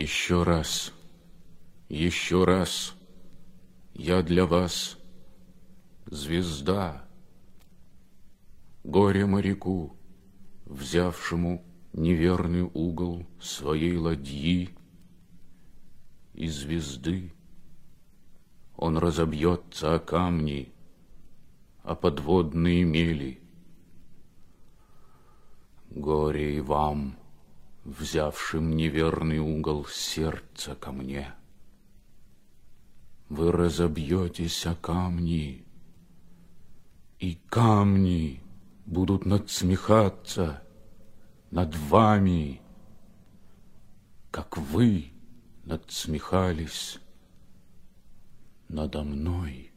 Еще раз, еще раз, я для вас звезда, Горе моряку, взявшему неверный угол своей ладьи и звезды. Он разобьется о камни, о подводные мели. Горе и вам, взявшим неверный угол сердца ко мне. Вы разобьетесь о камни, и камни будут надсмехаться над вами, как вы надсмехались надо мной.